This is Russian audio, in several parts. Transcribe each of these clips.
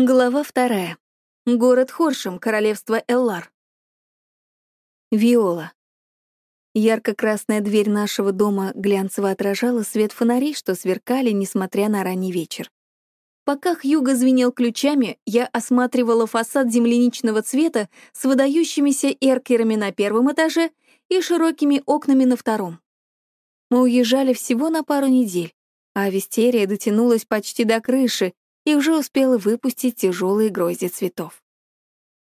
Глава вторая. Город Хоршем, королевство Эллар. Виола. Ярко-красная дверь нашего дома глянцево отражала свет фонарей, что сверкали, несмотря на ранний вечер. Пока Хьюго звенел ключами, я осматривала фасад земляничного цвета с выдающимися эркерами на первом этаже и широкими окнами на втором. Мы уезжали всего на пару недель, а Вестерия дотянулась почти до крыши, и уже успела выпустить тяжелые грозди цветов.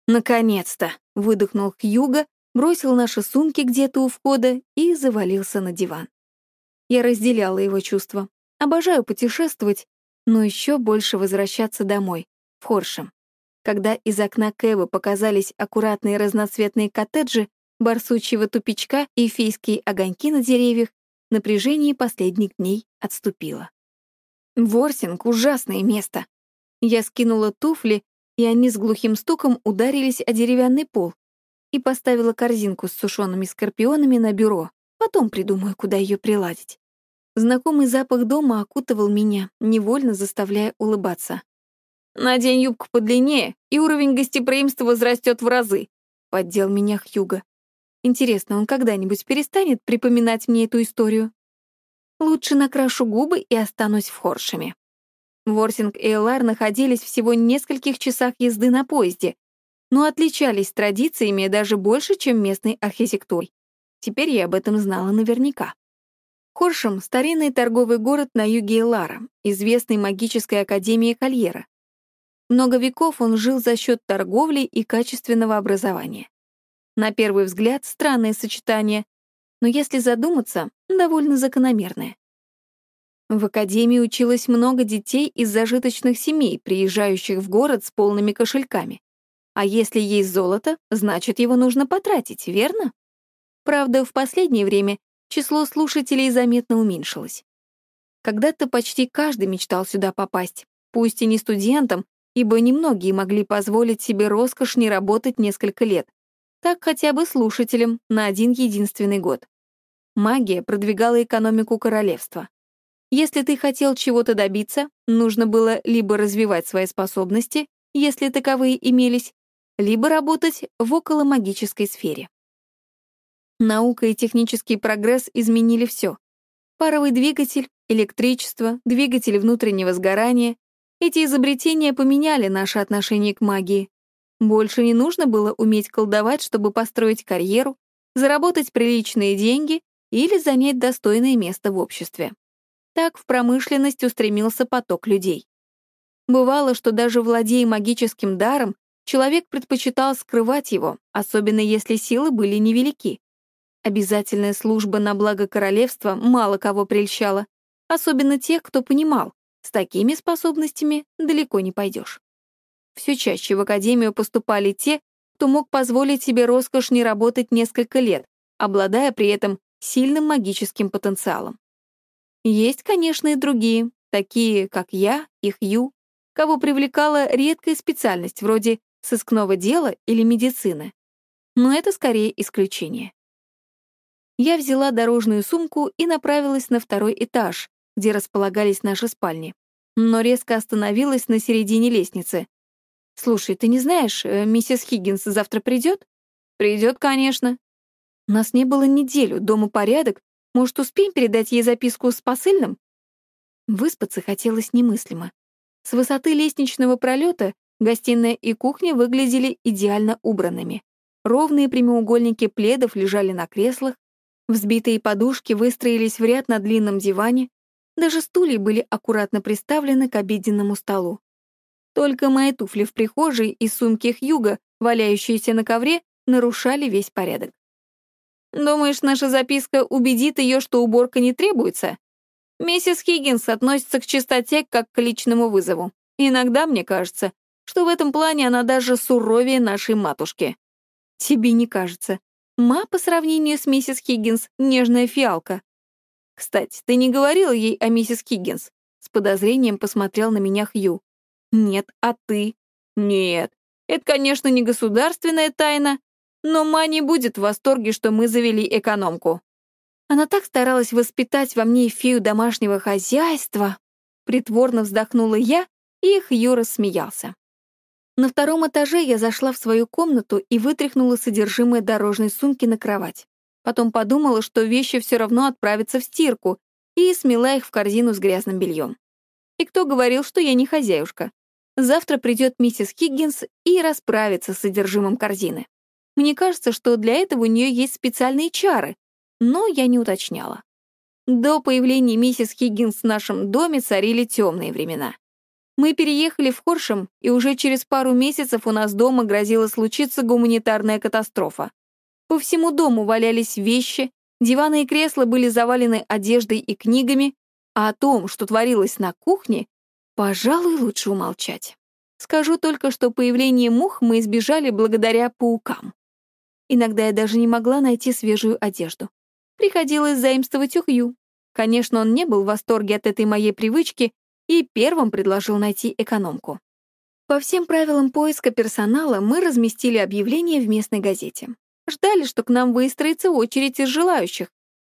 «Наконец-то!» — выдохнул Хьюго, бросил наши сумки где-то у входа и завалился на диван. Я разделяла его чувства. Обожаю путешествовать, но еще больше возвращаться домой, в Хоршем. Когда из окна Кэва показались аккуратные разноцветные коттеджи, барсучьего тупичка и фейские огоньки на деревьях, напряжение последних дней отступило. Ворсинг — ужасное место. Я скинула туфли, и они с глухим стуком ударились о деревянный пол и поставила корзинку с сушеными скорпионами на бюро. Потом придумаю, куда ее приладить. Знакомый запах дома окутывал меня, невольно заставляя улыбаться. «Надень юбку подлиннее, и уровень гостеприимства возрастет в разы», — поддел меня Хьюга. Интересно, он когда-нибудь перестанет припоминать мне эту историю? Лучше накрашу губы и останусь в Хоршеме. Ворсинг и Элар находились всего в нескольких часах езды на поезде, но отличались традициями даже больше, чем местной архитектурой. Теперь я об этом знала наверняка. Хоршем — старинный торговый город на юге Элара, известный магической академией Кольера. Много веков он жил за счет торговли и качественного образования. На первый взгляд, странное сочетание, но если задуматься, довольно закономерное. В академии училось много детей из зажиточных семей, приезжающих в город с полными кошельками. А если есть золото, значит, его нужно потратить, верно? Правда, в последнее время число слушателей заметно уменьшилось. Когда-то почти каждый мечтал сюда попасть, пусть и не студентом, ибо немногие могли позволить себе роскошь не работать несколько лет, так хотя бы слушателем на один единственный год. Магия продвигала экономику королевства. Если ты хотел чего-то добиться, нужно было либо развивать свои способности, если таковые имелись, либо работать в околомагической сфере. Наука и технический прогресс изменили все. Паровый двигатель, электричество, двигатель внутреннего сгорания — эти изобретения поменяли наше отношение к магии, больше не нужно было уметь колдовать, чтобы построить карьеру, заработать приличные деньги или занять достойное место в обществе. Так в промышленность устремился поток людей. Бывало, что даже владея магическим даром, человек предпочитал скрывать его, особенно если силы были невелики. Обязательная служба на благо королевства мало кого прельщала, особенно тех, кто понимал, с такими способностями далеко не пойдешь. Все чаще в академию поступали те, кто мог позволить себе роскошь не работать несколько лет, обладая при этом сильным магическим потенциалом. Есть, конечно, и другие, такие, как я и Хью, кого привлекала редкая специальность вроде сыскного дела или медицины. Но это скорее исключение. Я взяла дорожную сумку и направилась на второй этаж, где располагались наши спальни, но резко остановилась на середине лестницы, «Слушай, ты не знаешь, э, миссис Хиггинс завтра придет?» «Придет, конечно». «У нас не было неделю, дома порядок. Может, успеем передать ей записку с посыльным?» Выспаться хотелось немыслимо. С высоты лестничного пролета гостиная и кухня выглядели идеально убранными. Ровные прямоугольники пледов лежали на креслах, взбитые подушки выстроились в ряд на длинном диване, даже стулья были аккуратно приставлены к обеденному столу. Только мои туфли в прихожей и сумки Хьюга, валяющиеся на ковре, нарушали весь порядок. «Думаешь, наша записка убедит ее, что уборка не требуется?» Миссис Хиггинс относится к чистоте как к личному вызову. Иногда мне кажется, что в этом плане она даже суровее нашей матушки. Тебе не кажется. Ма по сравнению с миссис Хиггинс — нежная фиалка. Кстати, ты не говорила ей о миссис Хиггинс? С подозрением посмотрел на меня Хью. Нет, а ты? Нет. Это, конечно, не государственная тайна, но Ма не будет в восторге, что мы завели экономку. Она так старалась воспитать во мне фею домашнего хозяйства. Притворно вздохнула я, и Хью рассмеялся. На втором этаже я зашла в свою комнату и вытряхнула содержимое дорожной сумки на кровать. Потом подумала, что вещи все равно отправятся в стирку, и смела их в корзину с грязным бельем. И кто говорил, что я не хозяюшка? Завтра придет миссис Хиггинс и расправится с содержимым корзины. Мне кажется, что для этого у нее есть специальные чары, но я не уточняла. До появления миссис Хиггинс в нашем доме царили темные времена. Мы переехали в Хоршем, и уже через пару месяцев у нас дома грозила случиться гуманитарная катастрофа. По всему дому валялись вещи, диваны и кресла были завалены одеждой и книгами, а о том, что творилось на кухне, пожалуй, лучше умолчать. Скажу только, что появление мух мы избежали благодаря паукам. Иногда я даже не могла найти свежую одежду. Приходилось заимствовать у Хью. Конечно, он не был в восторге от этой моей привычки и первым предложил найти экономку. По всем правилам поиска персонала мы разместили объявление в местной газете. Ждали, что к нам выстроится очередь из желающих.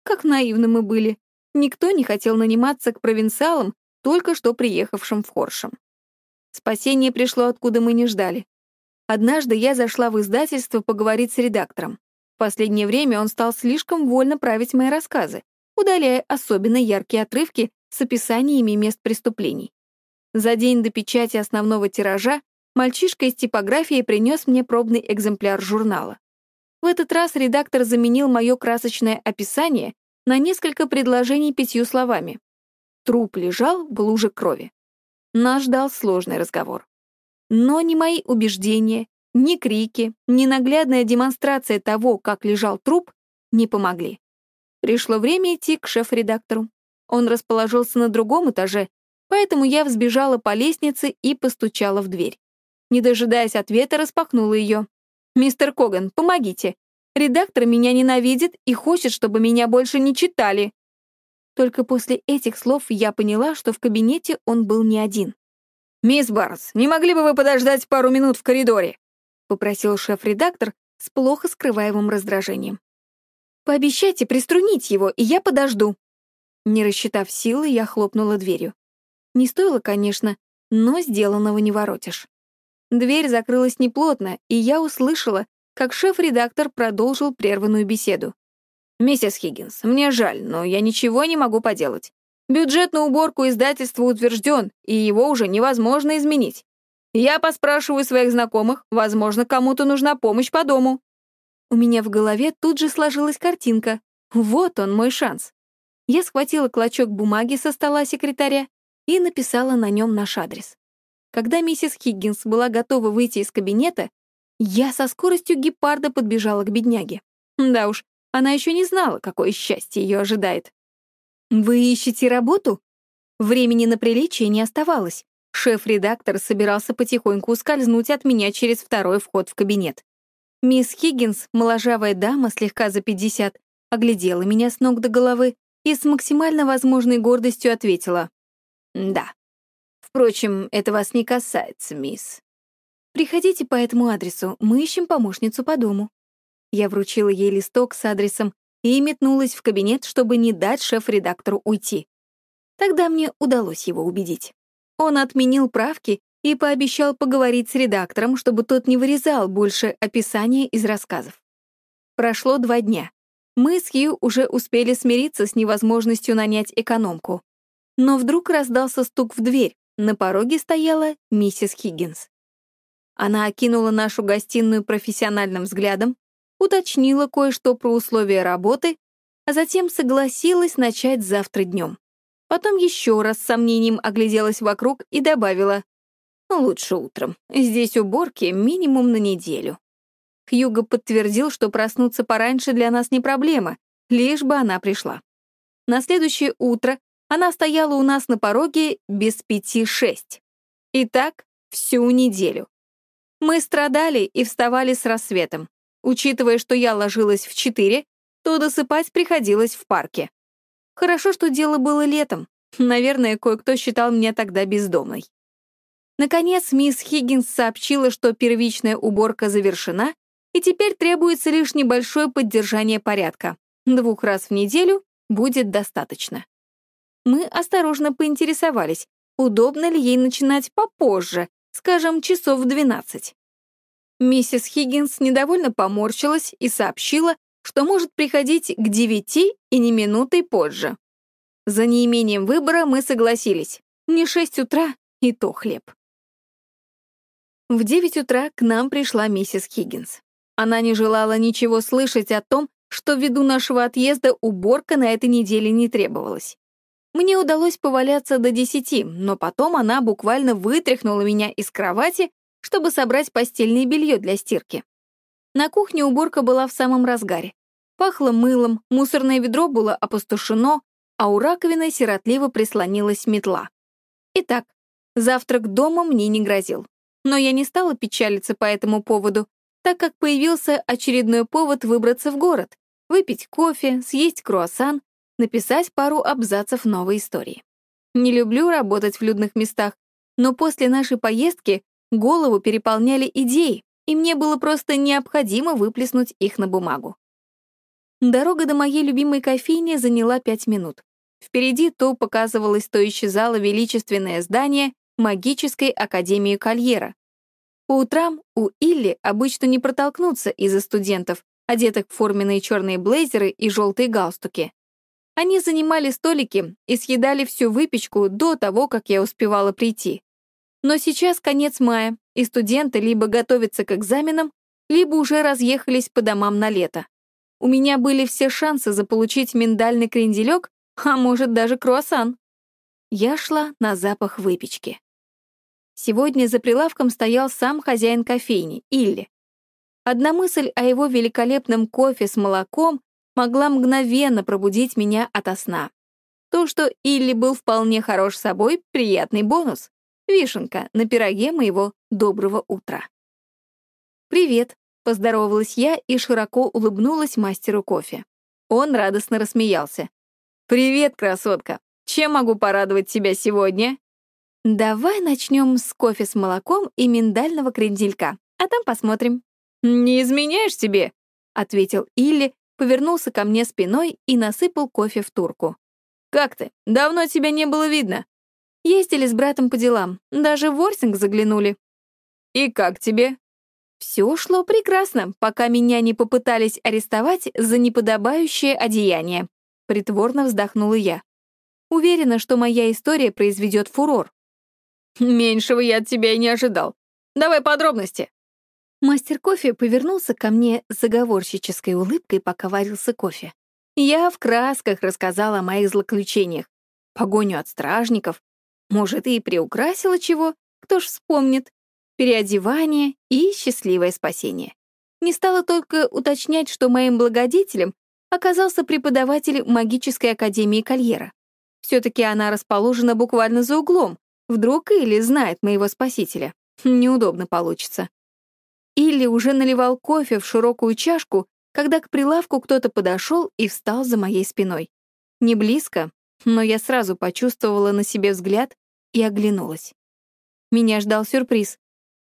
Как наивны мы были. Никто не хотел наниматься к провинциалам, только что приехавшим в Хоршем. Спасение пришло, откуда мы не ждали. Однажды я зашла в издательство поговорить с редактором. В последнее время он стал слишком вольно править мои рассказы, удаляя особенно яркие отрывки с описаниями мест преступлений. За день до печати основного тиража мальчишка из типографии принес мне пробный экземпляр журнала. В этот раз редактор заменил мое красочное описание на несколько предложений пятью словами. Труп лежал в луже крови. Нас ждал сложный разговор. Но ни мои убеждения, ни крики, ни наглядная демонстрация того, как лежал труп, не помогли. Пришло время идти к шеф-редактору. Он расположился на другом этаже, поэтому я взбежала по лестнице и постучала в дверь. Не дожидаясь ответа, распахнула ее. «Мистер Коган, помогите. Редактор меня ненавидит и хочет, чтобы меня больше не читали». Только после этих слов я поняла, что в кабинете он был не один. «Мисс Барнс, не могли бы вы подождать пару минут в коридоре?» — попросил шеф-редактор с плохо скрываемым раздражением. «Пообещайте приструнить его, и я подожду». Не рассчитав силы, я хлопнула дверью. Не стоило, конечно, но сделанного не воротишь. Дверь закрылась неплотно, и я услышала, как шеф-редактор продолжил прерванную беседу. «Миссис Хиггинс, мне жаль, но я ничего не могу поделать. Бюджет на уборку издательства утвержден, и его уже невозможно изменить. Я поспрашиваю своих знакомых, возможно, кому-то нужна помощь по дому. У меня в голове тут же сложилась картинка. Вот он, мой шанс. Я схватила клочок бумаги со стола секретаря и написала на нем наш адрес. Когда миссис Хиггинс была готова выйти из кабинета, я со скоростью гепарда подбежала к бедняге. Да уж, она еще не знала, какое счастье ее ожидает. «Вы ищете работу?» Времени на приличие не оставалось. Шеф-редактор собирался потихоньку ускользнуть от меня через второй вход в кабинет. Мисс Хиггинс, моложавая дама, слегка за пятьдесят, оглядела меня с ног до головы и с максимально возможной гордостью ответила. «Да. Впрочем, это вас не касается, мисс. Приходите по этому адресу, мы ищем помощницу по дому». Я вручила ей листок с адресом и метнулась в кабинет, чтобы не дать шеф-редактору уйти. Тогда мне удалось его убедить. Он отменил правки и пообещал поговорить с редактором, чтобы тот не вырезал больше описания из рассказов. Прошло два дня. Мы с Хью уже успели смириться с невозможностью нанять экономку. Но вдруг раздался стук в дверь. На пороге стояла миссис Хиггинс. Она окинула нашу гостиную профессиональным взглядом, уточнила кое-что про условия работы, а затем согласилась начать завтра днем. Потом еще раз с сомнением огляделась вокруг и добавила, «Лучше утром. Здесь уборки минимум на неделю». Хьюго подтвердил, что проснуться пораньше для нас не проблема, лишь бы она пришла. На следующее утро она стояла у нас на пороге без пяти шесть. И так всю неделю. Мы страдали и вставали с рассветом. Учитывая, что я ложилась в четыре, то досыпать приходилось в парке. Хорошо, что дело было летом. Наверное, кое-кто считал меня тогда бездомной. Наконец, мисс Хиггинс сообщила, что первичная уборка завершена, и теперь требуется лишь небольшое поддержание порядка. Двух раз в неделю будет достаточно. Мы осторожно поинтересовались, удобно ли ей начинать попозже, скажем, часов в 12. Миссис Хиггинс недовольно поморщилась и сообщила, что может приходить к 9 и не минутой позже. За неимением выбора мы согласились. Не 6 утра, и то хлеб. В 9 утра к нам пришла миссис Хиггинс. Она не желала ничего слышать о том, что ввиду нашего отъезда уборка на этой неделе не требовалась. Мне удалось поваляться до десяти, но потом она буквально вытряхнула меня из кровати, чтобы собрать постельное белье для стирки. На кухне уборка была в самом разгаре. Пахло мылом, мусорное ведро было опустошено, а у раковины сиротливо прислонилась метла. Итак, завтрак дома мне не грозил. Но я не стала печалиться по этому поводу, так как появился очередной повод выбраться в город, выпить кофе, съесть круассан, написать пару абзацев новой истории. Не люблю работать в людных местах, но после нашей поездки голову переполняли идеи, и мне было просто необходимо выплеснуть их на бумагу. Дорога до моей любимой кофейни заняла пять минут. Впереди то показывалось, то исчезало величественное здание Магической Академии Кольера. По утрам у Илли обычно не протолкнуться из-за студентов, одетых в форменные черные блейзеры и желтые галстуки. Они занимали столики и съедали всю выпечку до того, как я успевала прийти. Но сейчас конец мая, и студенты либо готовятся к экзаменам, либо уже разъехались по домам на лето. У меня были все шансы заполучить миндальный кренделек, а может даже круассан. Я шла на запах выпечки. Сегодня за прилавком стоял сам хозяин кофейни, Илли. Одна мысль о его великолепном кофе с молоком могла мгновенно пробудить меня ото сна. То, что Илли был вполне хорош собой, приятный бонус. Вишенка на пироге моего доброго утра. «Привет», — поздоровалась я и широко улыбнулась мастеру кофе. Он радостно рассмеялся. «Привет, красотка! Чем могу порадовать тебя сегодня?» «Давай начнем с кофе с молоком и миндального кренделька, а там посмотрим». «Не изменяешь себе?» — ответил Илли, повернулся ко мне спиной и насыпал кофе в турку. «Как ты? Давно тебя не было видно». Ездили с братом по делам, даже в Ворсинг заглянули. «И как тебе?» Все шло прекрасно, пока меня не попытались арестовать за неподобающее одеяние. Притворно вздохнула я. Уверена, что моя история произведет фурор. Меньшего я от тебя и не ожидал. Давай подробности. Мастер кофе повернулся ко мне с заговорщической улыбкой, пока варился кофе. Я в красках рассказала о моих злоключениях. Погоню от стражников. Может, и приукрасила чего, кто ж вспомнит. Переодевание и счастливое спасение. Не стала только уточнять, что моим благодетелем оказался преподаватель магической академии Кольера. Все-таки она расположена буквально за углом. Вдруг Или знает моего спасителя. Неудобно получится. Илли уже наливал кофе в широкую чашку, когда к прилавку кто-то подошел и встал за моей спиной. Не близко, но я сразу почувствовала на себе взгляд и оглянулась. Меня ждал сюрприз.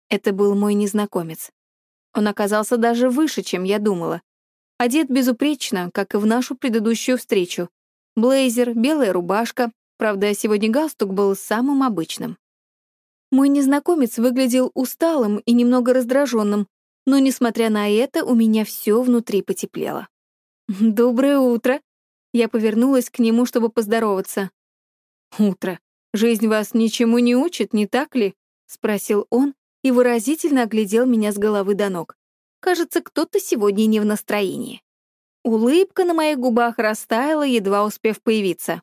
Это был мой незнакомец. Он оказался даже выше, чем я думала. Одет безупречно, как и в нашу предыдущую встречу. Блейзер, белая рубашка, правда, сегодня галстук был самым обычным. Мой незнакомец выглядел усталым и немного раздраженным, но, несмотря на это, у меня все внутри потеплело. «Доброе утро!» Я повернулась к нему, чтобы поздороваться. «Утро. Жизнь вас ничему не учит, не так ли?» — спросил он и выразительно оглядел меня с головы до ног. «Кажется, кто-то сегодня не в настроении». Улыбка на моих губах растаяла, едва успев появиться.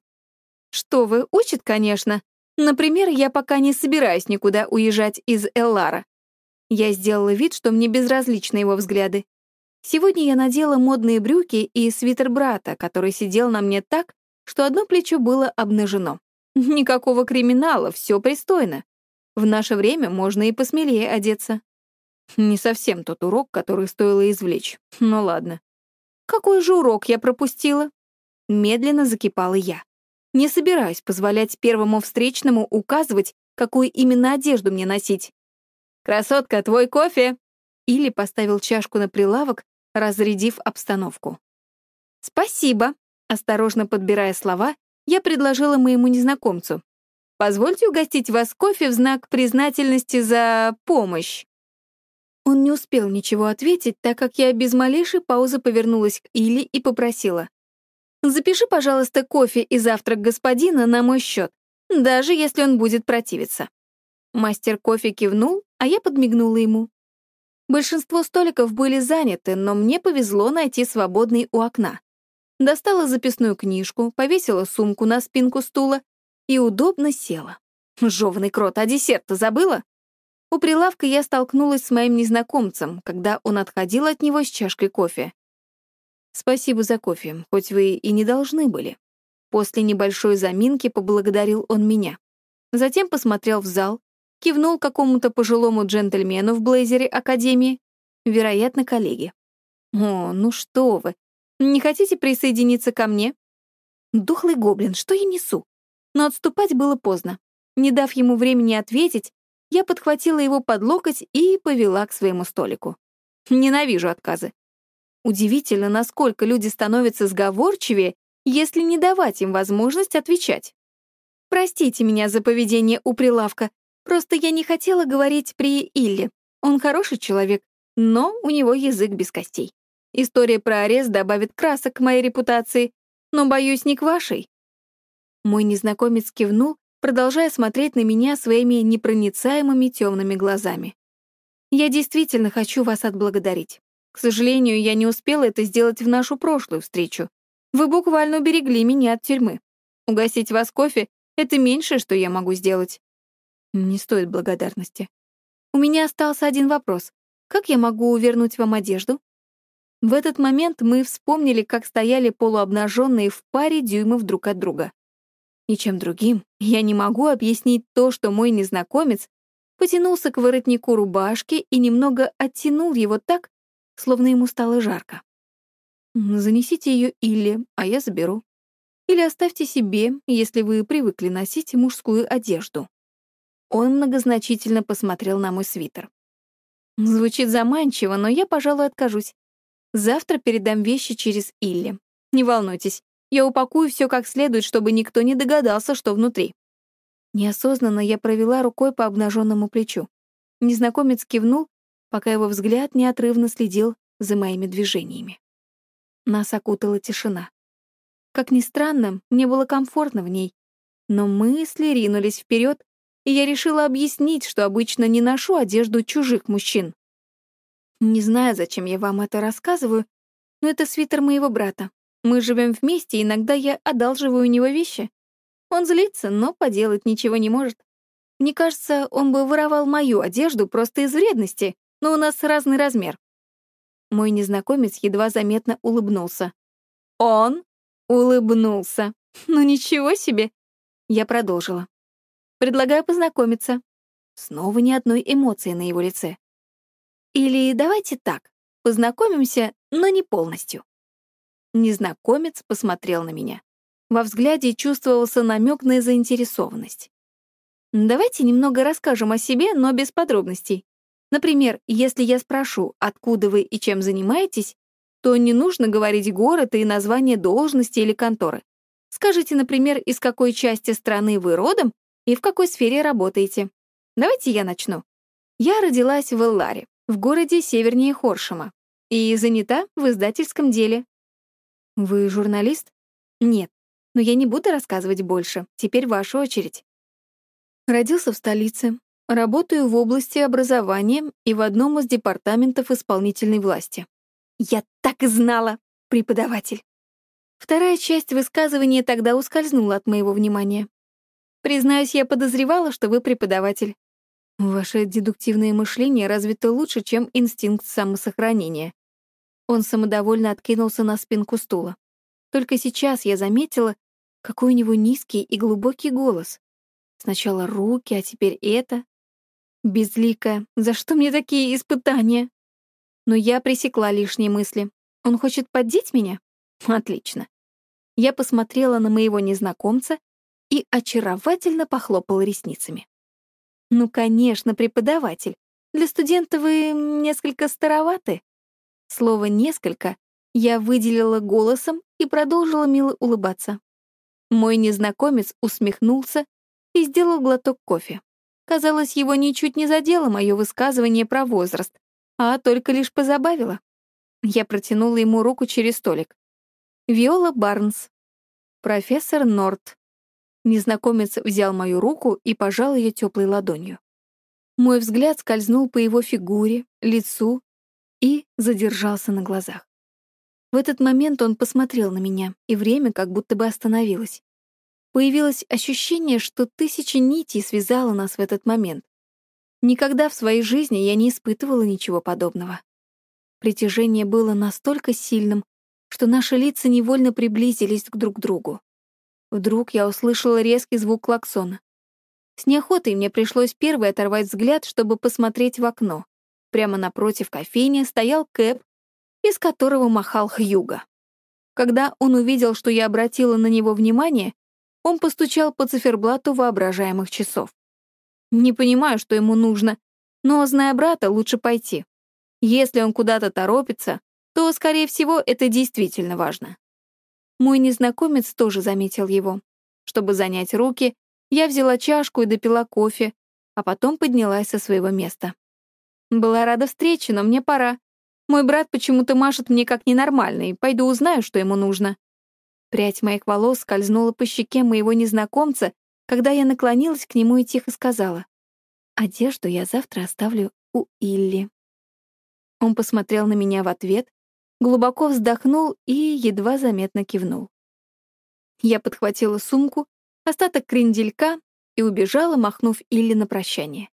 «Что вы, учит, конечно, Например, я пока не собираюсь никуда уезжать из Эллара. Я сделала вид, что мне безразличны его взгляды. Сегодня я надела модные брюки и свитер брата, который сидел на мне так, что одно плечо было обнажено. Никакого криминала, все пристойно. В наше время можно и посмелее одеться. Не совсем тот урок, который стоило извлечь. Ну ладно. Какой же урок я пропустила? Медленно закипала я. Не собираюсь позволять первому встречному указывать, какую именно одежду мне носить. «Красотка, твой кофе!» Или поставил чашку на прилавок, разрядив обстановку. «Спасибо», — осторожно подбирая слова, я предложила моему незнакомцу. Позвольте угостить вас кофе в знак признательности за помощь». Он не успел ничего ответить, так как я без малейшей паузы повернулась к Илли и попросила. «Запиши, пожалуйста, кофе и завтрак господина на мой счет, даже если он будет противиться». Мастер кофе кивнул, а я подмигнула ему. Большинство столиков были заняты, но мне повезло найти свободный у окна. Достала записную книжку, повесила сумку на спинку стула и удобно села. Жёвный крот, а десерт-то забыла? У прилавка я столкнулась с моим незнакомцем, когда он отходил от него с чашкой кофе. «Спасибо за кофе, хоть вы и не должны были». После небольшой заминки поблагодарил он меня. Затем посмотрел в зал, кивнул какому-то пожилому джентльмену в блейзере Академии, вероятно, коллеге. «О, ну что вы, не хотите присоединиться ко мне?» Духлый гоблин, что я несу? Но отступать было поздно. Не дав ему времени ответить, я подхватила его под локоть и повела к своему столику. Ненавижу отказы. Удивительно, насколько люди становятся сговорчивее, если не давать им возможность отвечать. Простите меня за поведение у прилавка, просто я не хотела говорить при Илле. Он хороший человек, но у него язык без костей. История про арест добавит красок к моей репутации, но, боюсь, не к вашей. Мой незнакомец кивнул, продолжая смотреть на меня своими непроницаемыми темными глазами. «Я действительно хочу вас отблагодарить. К сожалению, я не успела это сделать в нашу прошлую встречу. Вы буквально уберегли меня от тюрьмы. Угостить вас кофе — это меньшее, что я могу сделать». Не стоит благодарности. У меня остался один вопрос. Как я могу вернуть вам одежду? В этот момент мы вспомнили, как стояли полуобнаженные в паре дюймов друг от друга. Ничем другим я не могу объяснить то, что мой незнакомец потянулся к воротнику рубашки и немного оттянул его так, словно ему стало жарко. Занесите ее или, а я заберу. Или оставьте себе, если вы привыкли носить мужскую одежду. Он многозначительно посмотрел на мой свитер. Звучит заманчиво, но я, пожалуй, откажусь. Завтра передам вещи через Илли. Не волнуйтесь, я упакую все как следует, чтобы никто не догадался, что внутри. Неосознанно я провела рукой по обнаженному плечу. Незнакомец кивнул, пока его взгляд неотрывно следил за моими движениями. Нас окутала тишина. Как ни странно, мне было комфортно в ней, но мысли ринулись вперед, и я решила объяснить, что обычно не ношу одежду чужих мужчин. Не знаю, зачем я вам это рассказываю, но это свитер моего брата. Мы живем вместе, иногда я одалживаю у него вещи. Он злится, но поделать ничего не может. Мне кажется, он бы воровал мою одежду просто из вредности, но у нас разный размер. Мой незнакомец едва заметно улыбнулся. Он улыбнулся. Ну ничего себе. Я продолжила. Предлагаю познакомиться. Снова ни одной эмоции на его лице. Или давайте так, познакомимся, но не полностью. Незнакомец посмотрел на меня. Во взгляде чувствовался намек на заинтересованность. Давайте немного расскажем о себе, но без подробностей. Например, если я спрошу, откуда вы и чем занимаетесь, то не нужно говорить город и название должности или конторы. Скажите, например, из какой части страны вы родом и в какой сфере работаете. Давайте я начну. Я родилась в Элларе, в городе севернее Хоршема, и занята в издательском деле, вы журналист? Нет. Но я не буду рассказывать больше. Теперь ваша очередь. Родился в столице. Работаю в области образования и в одном из департаментов исполнительной власти. Я так и знала, преподаватель. Вторая часть высказывания тогда ускользнула от моего внимания. Признаюсь, я подозревала, что вы преподаватель. Ваше дедуктивное мышление развито лучше, чем инстинкт самосохранения. Он самодовольно откинулся на спинку стула. Только сейчас я заметила, какой у него низкий и глубокий голос. Сначала руки, а теперь это. Безликая, за что мне такие испытания? Но я пресекла лишние мысли. Он хочет поддеть меня? Отлично. Я посмотрела на моего незнакомца и очаровательно похлопала ресницами. Ну, конечно, преподаватель. Для студента вы несколько староваты. Слово «несколько» я выделила голосом и продолжила мило улыбаться. Мой незнакомец усмехнулся и сделал глоток кофе. Казалось, его ничуть не задело мое высказывание про возраст, а только лишь позабавило. Я протянула ему руку через столик. Виола Барнс. Профессор Норт. Незнакомец взял мою руку и пожал ее теплой ладонью. Мой взгляд скользнул по его фигуре, лицу и задержался на глазах. В этот момент он посмотрел на меня, и время как будто бы остановилось. Появилось ощущение, что тысяча нитей связала нас в этот момент. Никогда в своей жизни я не испытывала ничего подобного. Притяжение было настолько сильным, что наши лица невольно приблизились друг к другу. Вдруг я услышала резкий звук клаксона. С неохотой мне пришлось первой оторвать взгляд, чтобы посмотреть в окно. Прямо напротив кофейни стоял Кэп, из которого махал Хьюга. Когда он увидел, что я обратила на него внимание, он постучал по циферблату воображаемых часов. Не понимаю, что ему нужно, но, зная брата, лучше пойти. Если он куда-то торопится, то, скорее всего, это действительно важно. Мой незнакомец тоже заметил его. Чтобы занять руки, я взяла чашку и допила кофе, а потом поднялась со своего места. Была рада встрече, но мне пора. Мой брат почему-то машет мне как ненормальный, пойду узнаю, что ему нужно. Прядь моих волос скользнула по щеке моего незнакомца, когда я наклонилась к нему и тихо сказала. «Одежду я завтра оставлю у Илли». Он посмотрел на меня в ответ, глубоко вздохнул и едва заметно кивнул. Я подхватила сумку, остаток кренделька и убежала, махнув Илли на прощание.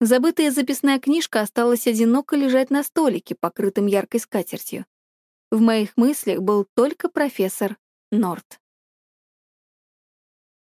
Забытая записная книжка осталась одиноко лежать на столике, покрытым яркой скатертью. В моих мыслях был только профессор Норт.